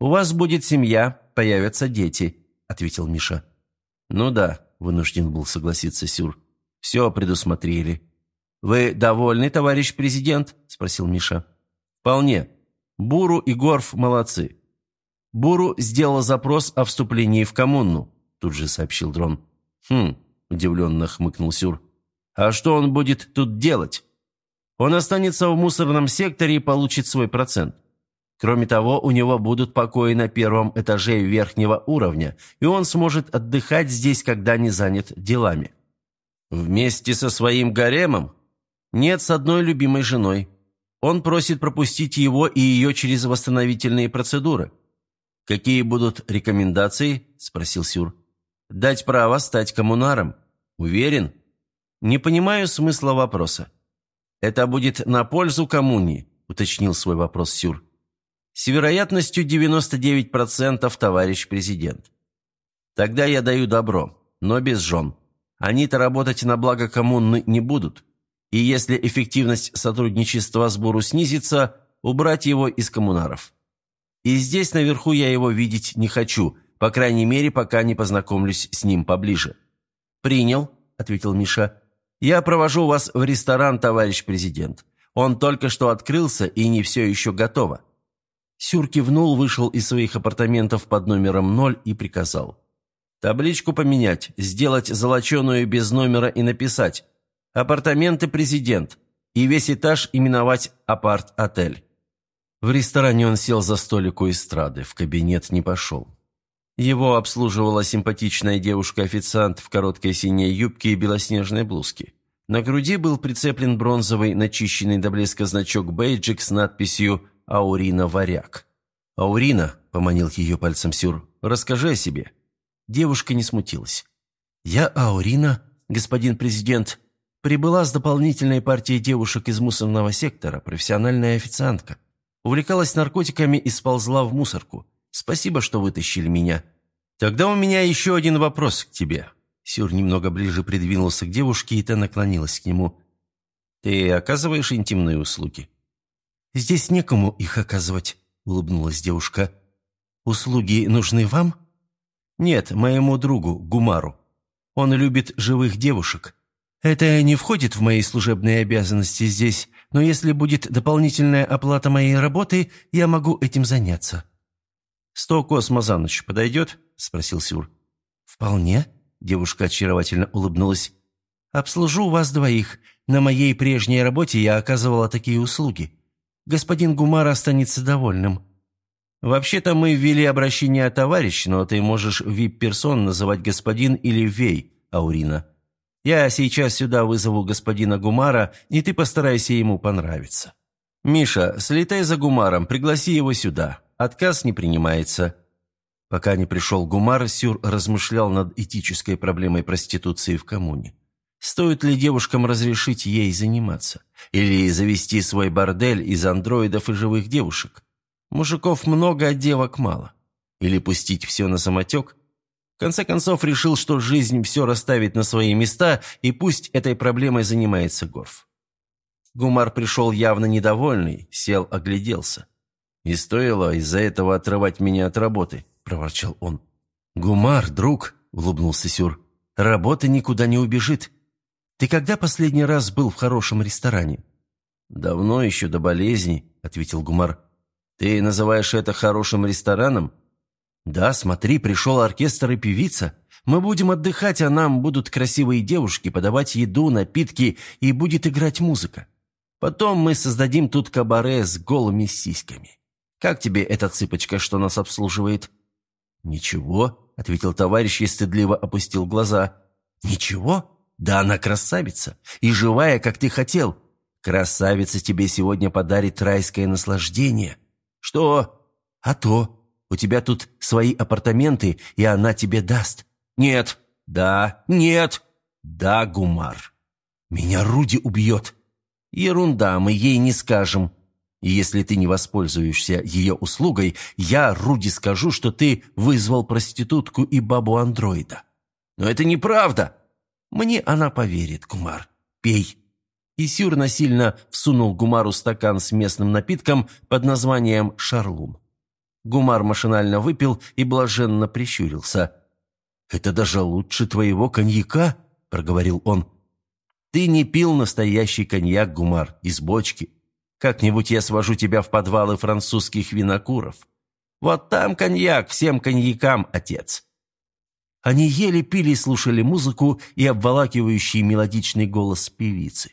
[SPEAKER 1] «У вас будет семья, появятся дети», — ответил Миша. «Ну да», — вынужден был согласиться Сюр. «Все предусмотрели». «Вы довольны, товарищ президент?» — спросил Миша. «Вполне. Буру и Горф молодцы. Буру сделал запрос о вступлении в коммуну», — тут же сообщил Дрон. «Хм», — удивленно хмыкнул Сюр. «А что он будет тут делать?» «Он останется в мусорном секторе и получит свой процент. Кроме того, у него будут покои на первом этаже верхнего уровня, и он сможет отдыхать здесь, когда не занят делами». «Вместе со своим гаремом?» «Нет, с одной любимой женой. Он просит пропустить его и ее через восстановительные процедуры». «Какие будут рекомендации?» – спросил Сюр. «Дать право стать коммунаром. Уверен?» «Не понимаю смысла вопроса». «Это будет на пользу коммуне», – уточнил свой вопрос Сюр. С вероятностью 99% товарищ президент. Тогда я даю добро, но без жен. Они-то работать на благо коммуны не будут. И если эффективность сотрудничества с Буру снизится, убрать его из коммунаров. И здесь наверху я его видеть не хочу, по крайней мере, пока не познакомлюсь с ним поближе. «Принял», — ответил Миша. «Я провожу вас в ресторан, товарищ президент. Он только что открылся и не все еще готово. Сюр кивнул, вышел из своих апартаментов под номером 0 и приказал. «Табличку поменять, сделать золоченую без номера и написать «Апартаменты президент» и весь этаж именовать «Апарт-отель». В ресторане он сел за столик у эстрады, в кабинет не пошел. Его обслуживала симпатичная девушка-официант в короткой синей юбке и белоснежной блузке. На груди был прицеплен бронзовый, начищенный до блеска значок бейджик с надписью Аурина Варяг. «Аурина», — поманил ее пальцем Сюр, — «расскажи о себе». Девушка не смутилась. «Я Аурина, господин президент, прибыла с дополнительной партией девушек из мусорного сектора, профессиональная официантка. Увлекалась наркотиками и сползла в мусорку. Спасибо, что вытащили меня. Тогда у меня еще один вопрос к тебе». Сюр немного ближе придвинулся к девушке, и та наклонилась к нему. «Ты оказываешь интимные услуги?» «Здесь некому их оказывать», — улыбнулась девушка. «Услуги нужны вам?» «Нет, моему другу, Гумару. Он любит живых девушек. Это не входит в мои служебные обязанности здесь, но если будет дополнительная оплата моей работы, я могу этим заняться». «Сто космо за ночь подойдет?» — спросил Сюр. «Вполне», — девушка очаровательно улыбнулась. «Обслужу вас двоих. На моей прежней работе я оказывала такие услуги господин Гумар останется довольным. Вообще-то мы ввели обращение «товарищ», но ты можешь вип-персон называть господин или вей, Аурина. Я сейчас сюда вызову господина Гумара, и ты постарайся ему понравиться. Миша, слетай за Гумаром, пригласи его сюда. Отказ не принимается». Пока не пришел Гумар, Сюр размышлял над этической проблемой проституции в коммуне. Стоит ли девушкам разрешить ей заниматься? Или завести свой бордель из андроидов и живых девушек? Мужиков много, а девок мало. Или пустить все на самотек? В конце концов, решил, что жизнь все расставит на свои места, и пусть этой проблемой занимается Горф. Гумар пришел явно недовольный, сел, огляделся. «И стоило из-за этого отрывать меня от работы», – проворчал он. «Гумар, друг», – улыбнулся Сюр, – «работа никуда не убежит. Ты когда последний раз был в хорошем ресторане?» «Давно еще, до болезни», — ответил Гумар. «Ты называешь это хорошим рестораном?» «Да, смотри, пришел оркестр и певица. Мы будем отдыхать, а нам будут красивые девушки подавать еду, напитки и будет играть музыка. Потом мы создадим тут кабаре с голыми сиськами. Как тебе эта цыпочка, что нас обслуживает?» «Ничего», — ответил товарищ и стыдливо опустил глаза. «Ничего? Да она красавица и живая, как ты хотел. Красавица тебе сегодня подарит райское наслаждение». «Что?» «А то. У тебя тут свои апартаменты, и она тебе даст». «Нет». «Да». «Нет». «Да, Гумар». «Меня Руди убьет». «Ерунда, мы ей не скажем». Если ты не воспользуешься ее услугой, я Руди скажу, что ты вызвал проститутку и бабу-андроида. Но это неправда. Мне она поверит, Гумар. Пей. И Сюр насильно всунул Гумару стакан с местным напитком под названием «Шарлум». Гумар машинально выпил и блаженно прищурился. «Это даже лучше твоего коньяка», — проговорил он. «Ты не пил настоящий коньяк, Гумар, из бочки. Как-нибудь я свожу тебя в подвалы французских винокуров. Вот там коньяк, всем коньякам, отец». Они ели, пили, слушали музыку и обволакивающий мелодичный голос певицы.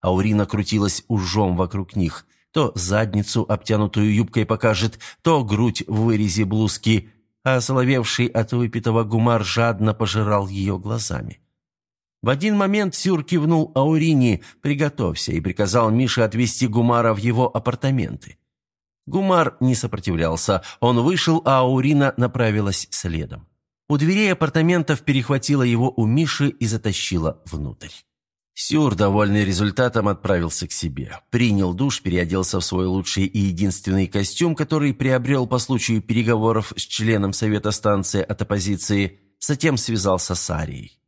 [SPEAKER 1] Аурина крутилась ужом вокруг них. То задницу, обтянутую юбкой, покажет, то грудь в вырезе блузки, а соловевший от выпитого гумар жадно пожирал ее глазами. В один момент Сюр кивнул Аурине «Приготовься» и приказал Мише отвезти Гумара в его апартаменты. Гумар не сопротивлялся. Он вышел, а Аурина направилась следом. У дверей апартаментов перехватила его у Миши и затащила внутрь. Сюр, довольный результатом, отправился к себе. Принял душ, переоделся в свой лучший и единственный костюм, который приобрел по случаю переговоров с членом Совета станции от оппозиции, затем связался с Арией.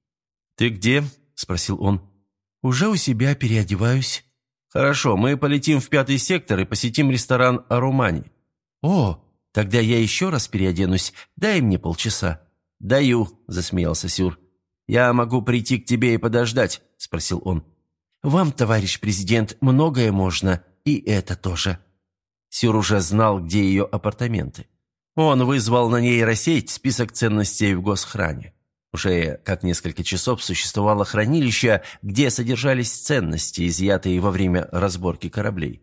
[SPEAKER 1] «Ты где?» – спросил он. «Уже у себя переодеваюсь». «Хорошо, мы полетим в пятый сектор и посетим ресторан «Арумани». «О, тогда я еще раз переоденусь. Дай мне полчаса». «Даю», – засмеялся Сюр. «Я могу прийти к тебе и подождать», – спросил он. «Вам, товарищ президент, многое можно, и это тоже». Сюр уже знал, где ее апартаменты. Он вызвал на нейросеть список ценностей в госхране. Уже как несколько часов существовало хранилище, где содержались ценности, изъятые во время разборки кораблей.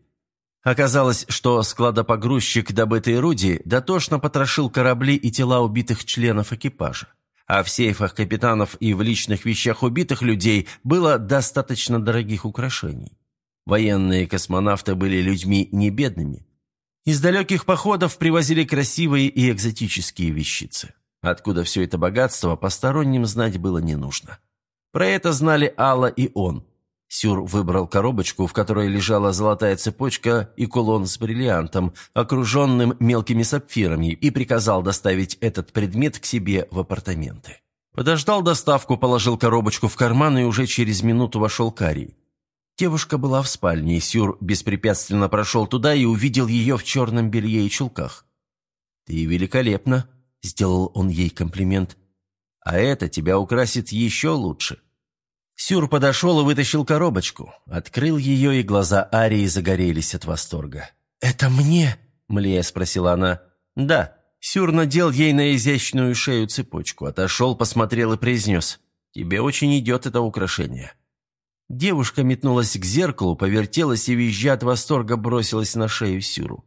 [SPEAKER 1] Оказалось, что складопогрузчик добытой руди дотошно потрошил корабли и тела убитых членов экипажа. А в сейфах капитанов и в личных вещах убитых людей было достаточно дорогих украшений. Военные космонавты были людьми небедными. Из далеких походов привозили красивые и экзотические вещицы. Откуда все это богатство, посторонним знать было не нужно. Про это знали Алла и он – Сюр выбрал коробочку, в которой лежала золотая цепочка и кулон с бриллиантом, окруженным мелкими сапфирами, и приказал доставить этот предмет к себе в апартаменты. Подождал доставку, положил коробочку в карман и уже через минуту вошел Карий. Девушка была в спальне, и Сюр беспрепятственно прошел туда и увидел ее в черном белье и чулках. «Ты великолепна», — сделал он ей комплимент. «А это тебя украсит еще лучше». Сюр подошел и вытащил коробочку. Открыл ее, и глаза Арии загорелись от восторга. «Это мне?» – млея спросила она. «Да». Сюр надел ей на изящную шею цепочку, отошел, посмотрел и произнес. «Тебе очень идет это украшение». Девушка метнулась к зеркалу, повертелась и, визжа от восторга, бросилась на шею Сюру.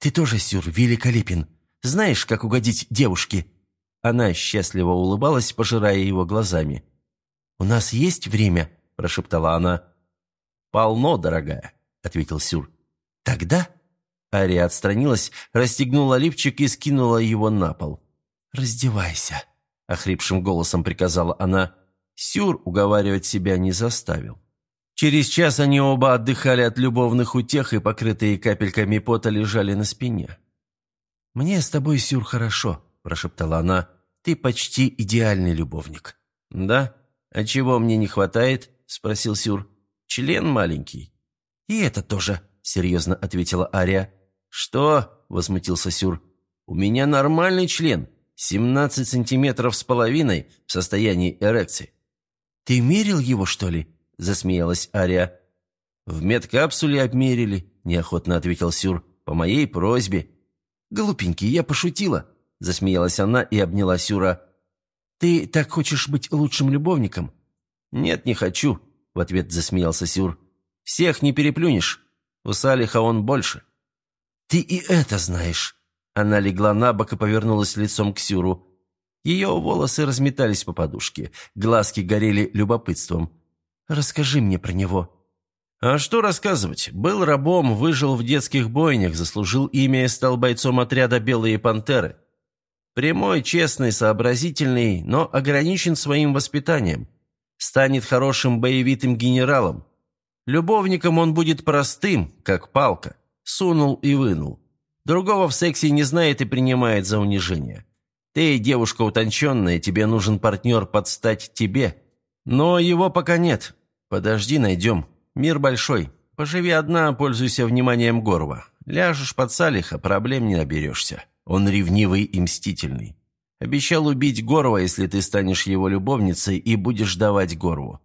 [SPEAKER 1] «Ты тоже, Сюр, великолепен. Знаешь, как угодить девушке?» Она счастливо улыбалась, пожирая его глазами. «У нас есть время?» – прошептала она. «Полно, дорогая», – ответил Сюр. «Тогда?» Ария отстранилась, расстегнула лифчик и скинула его на пол. «Раздевайся», – охрипшим голосом приказала она. Сюр уговаривать себя не заставил. Через час они оба отдыхали от любовных утех и, покрытые капельками пота, лежали на спине. «Мне с тобой, Сюр, хорошо», – прошептала она. «Ты почти идеальный любовник». «Да?» «А чего мне не хватает?» – спросил Сюр. «Член маленький». «И это тоже», – серьезно ответила Ария. «Что?» – возмутился Сюр. «У меня нормальный член, 17 сантиметров с половиной в состоянии эрекции». «Ты мерил его, что ли?» – засмеялась Ария. «В медкапсуле обмерили», – неохотно ответил Сюр, – «по моей просьбе». «Глупенький, я пошутила», – засмеялась она и обняла Сюра. «Ты так хочешь быть лучшим любовником?» «Нет, не хочу», — в ответ засмеялся Сюр. «Всех не переплюнешь. У Салиха он больше». «Ты и это знаешь». Она легла на бок и повернулась лицом к Сюру. Ее волосы разметались по подушке, глазки горели любопытством. «Расскажи мне про него». А что рассказывать? Был рабом, выжил в детских бойнях, заслужил имя и стал бойцом отряда «Белые пантеры». Прямой, честный, сообразительный, но ограничен своим воспитанием. Станет хорошим боевитым генералом. Любовником он будет простым, как палка. Сунул и вынул. Другого в сексе не знает и принимает за унижение. Ты девушка утонченная, тебе нужен партнер под стать тебе. Но его пока нет. Подожди, найдем. Мир большой. Поживи одна, пользуйся вниманием Горва. Ляжешь под Салиха, проблем не наберешься. Он ревнивый и мстительный. Обещал убить Горова, если ты станешь его любовницей и будешь давать Горву».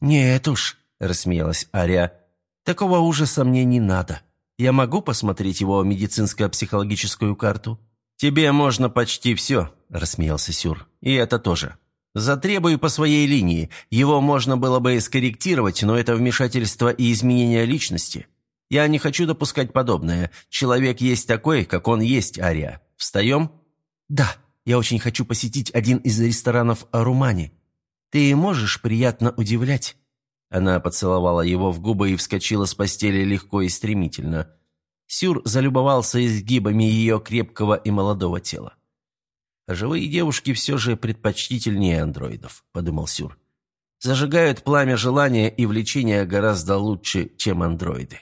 [SPEAKER 2] «Нет уж», — рассмеялась Ария, — «такого ужаса мне не надо. Я могу посмотреть его медицинско-психологическую карту?»
[SPEAKER 1] «Тебе можно почти все», — рассмеялся Сюр. «И это тоже. Затребую по своей линии. Его можно было бы скорректировать, но это вмешательство и изменение личности. Я не хочу допускать подобное. Человек есть такой, как он есть, Ария. Встаем?»
[SPEAKER 2] «Да, я очень хочу посетить один из ресторанов Румани. Ты можешь приятно удивлять?»
[SPEAKER 1] Она поцеловала его в губы и вскочила с постели легко и стремительно. Сюр залюбовался изгибами ее крепкого и молодого тела. «Живые девушки все же предпочтительнее андроидов», — подумал Сюр. «Зажигают пламя желания и влечения гораздо лучше, чем андроиды».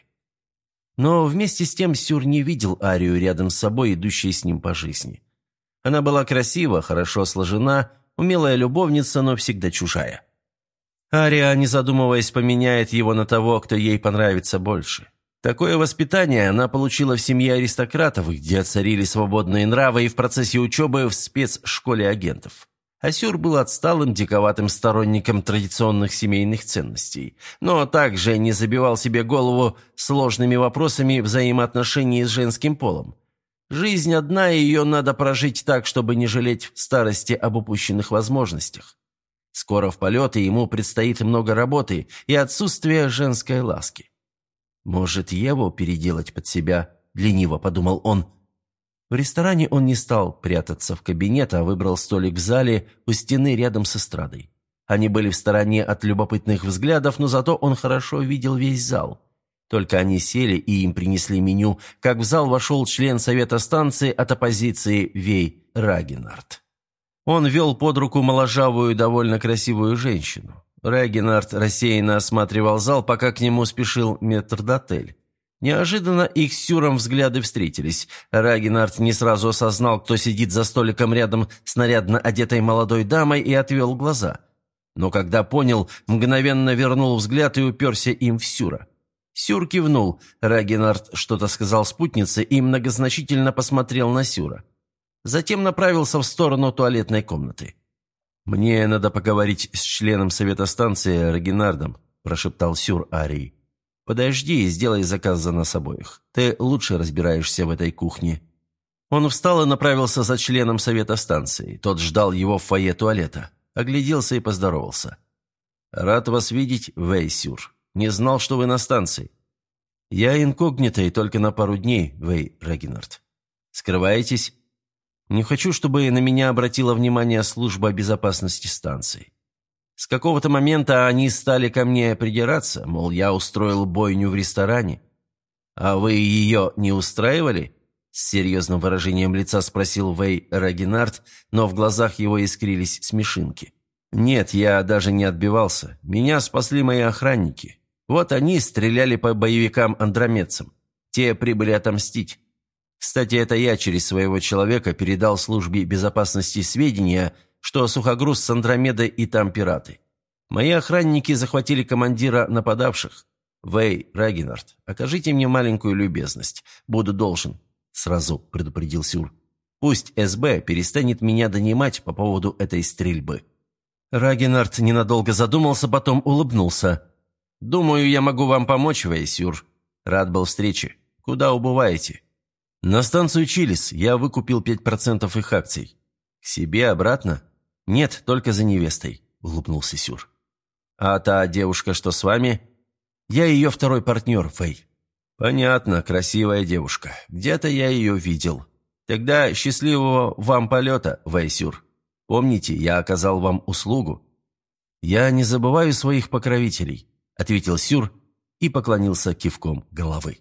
[SPEAKER 1] Но вместе с тем Сюр не видел Арию рядом с собой, идущей с ним по жизни. Она была красива, хорошо сложена, умелая любовница, но всегда чужая. Ария, не задумываясь, поменяет его на того, кто ей понравится больше. Такое воспитание она получила в семье аристократов, где царили свободные нравы и в процессе учебы в спецшколе агентов. Асюр был отсталым, диковатым сторонником традиционных семейных ценностей, но также не забивал себе голову сложными вопросами взаимоотношений с женским полом. Жизнь одна, и ее надо прожить так, чтобы не жалеть в старости об упущенных возможностях. Скоро в полеты ему предстоит много работы и отсутствие женской ласки. «Может, Еву переделать под себя?» – лениво подумал он. В ресторане он не стал прятаться в кабинет, а выбрал столик в зале у стены рядом с эстрадой. Они были в стороне от любопытных взглядов, но зато он хорошо видел весь зал. Только они сели и им принесли меню, как в зал вошел член совета станции от оппозиции Вей Рагенард. Он вел под руку моложавую, довольно красивую женщину. Регинард рассеянно осматривал зал, пока к нему спешил метрдотель. Неожиданно их с Сюром взгляды встретились. Рагинард не сразу осознал, кто сидит за столиком рядом с нарядно одетой молодой дамой и отвел глаза. Но когда понял, мгновенно вернул взгляд и уперся им в Сюра. Сюр кивнул, Рагинард что-то сказал спутнице и многозначительно посмотрел на Сюра. Затем направился в сторону туалетной комнаты. «Мне надо поговорить с членом совета станции Рагинардом», – прошептал Сюр Арий. «Подожди и сделай заказ за нас обоих. Ты лучше разбираешься в этой кухне». Он встал и направился за членом совета станции. Тот ждал его в фойе туалета. Огляделся и поздоровался. «Рад вас видеть, Вэй Сюр. Не знал, что вы на станции». «Я инкогнито и только на пару дней, Вэй Рагинард. Скрываетесь?» Не хочу, чтобы на меня обратила внимание служба безопасности станции. С какого-то момента они стали ко мне придираться, мол, я устроил бойню в ресторане. А вы ее не устраивали? С серьезным выражением лица спросил Вэй Рагинард, но в глазах его искрились смешинки. «Нет, я даже не отбивался. Меня спасли мои охранники. Вот они стреляли по боевикам-андромедцам. Те прибыли отомстить. Кстати, это я через своего человека передал службе безопасности сведения, что сухогруз с Андромедой и там пираты. Мои охранники захватили командира нападавших. Вэй, Рагинард, окажите мне маленькую любезность. Буду должен», — сразу предупредил Сюр. «Пусть СБ перестанет меня донимать по поводу этой стрельбы». Рагинард ненадолго задумался, потом улыбнулся. «Думаю, я могу вам помочь, Вэй, Сюр. Рад был встрече. Куда убываете?» «На станцию Чилис я выкупил 5% их акций. К себе обратно? Нет, только за невестой», — улыбнулся Сюр. «А та девушка, что с вами?» «Я ее второй партнер, Фэй». «Понятно, красивая девушка. Где-то я ее видел. Тогда счастливого вам полета, Вэй Сюр. Помните, я оказал вам услугу?» «Я не забываю своих покровителей», — ответил Сюр
[SPEAKER 2] и поклонился кивком головы.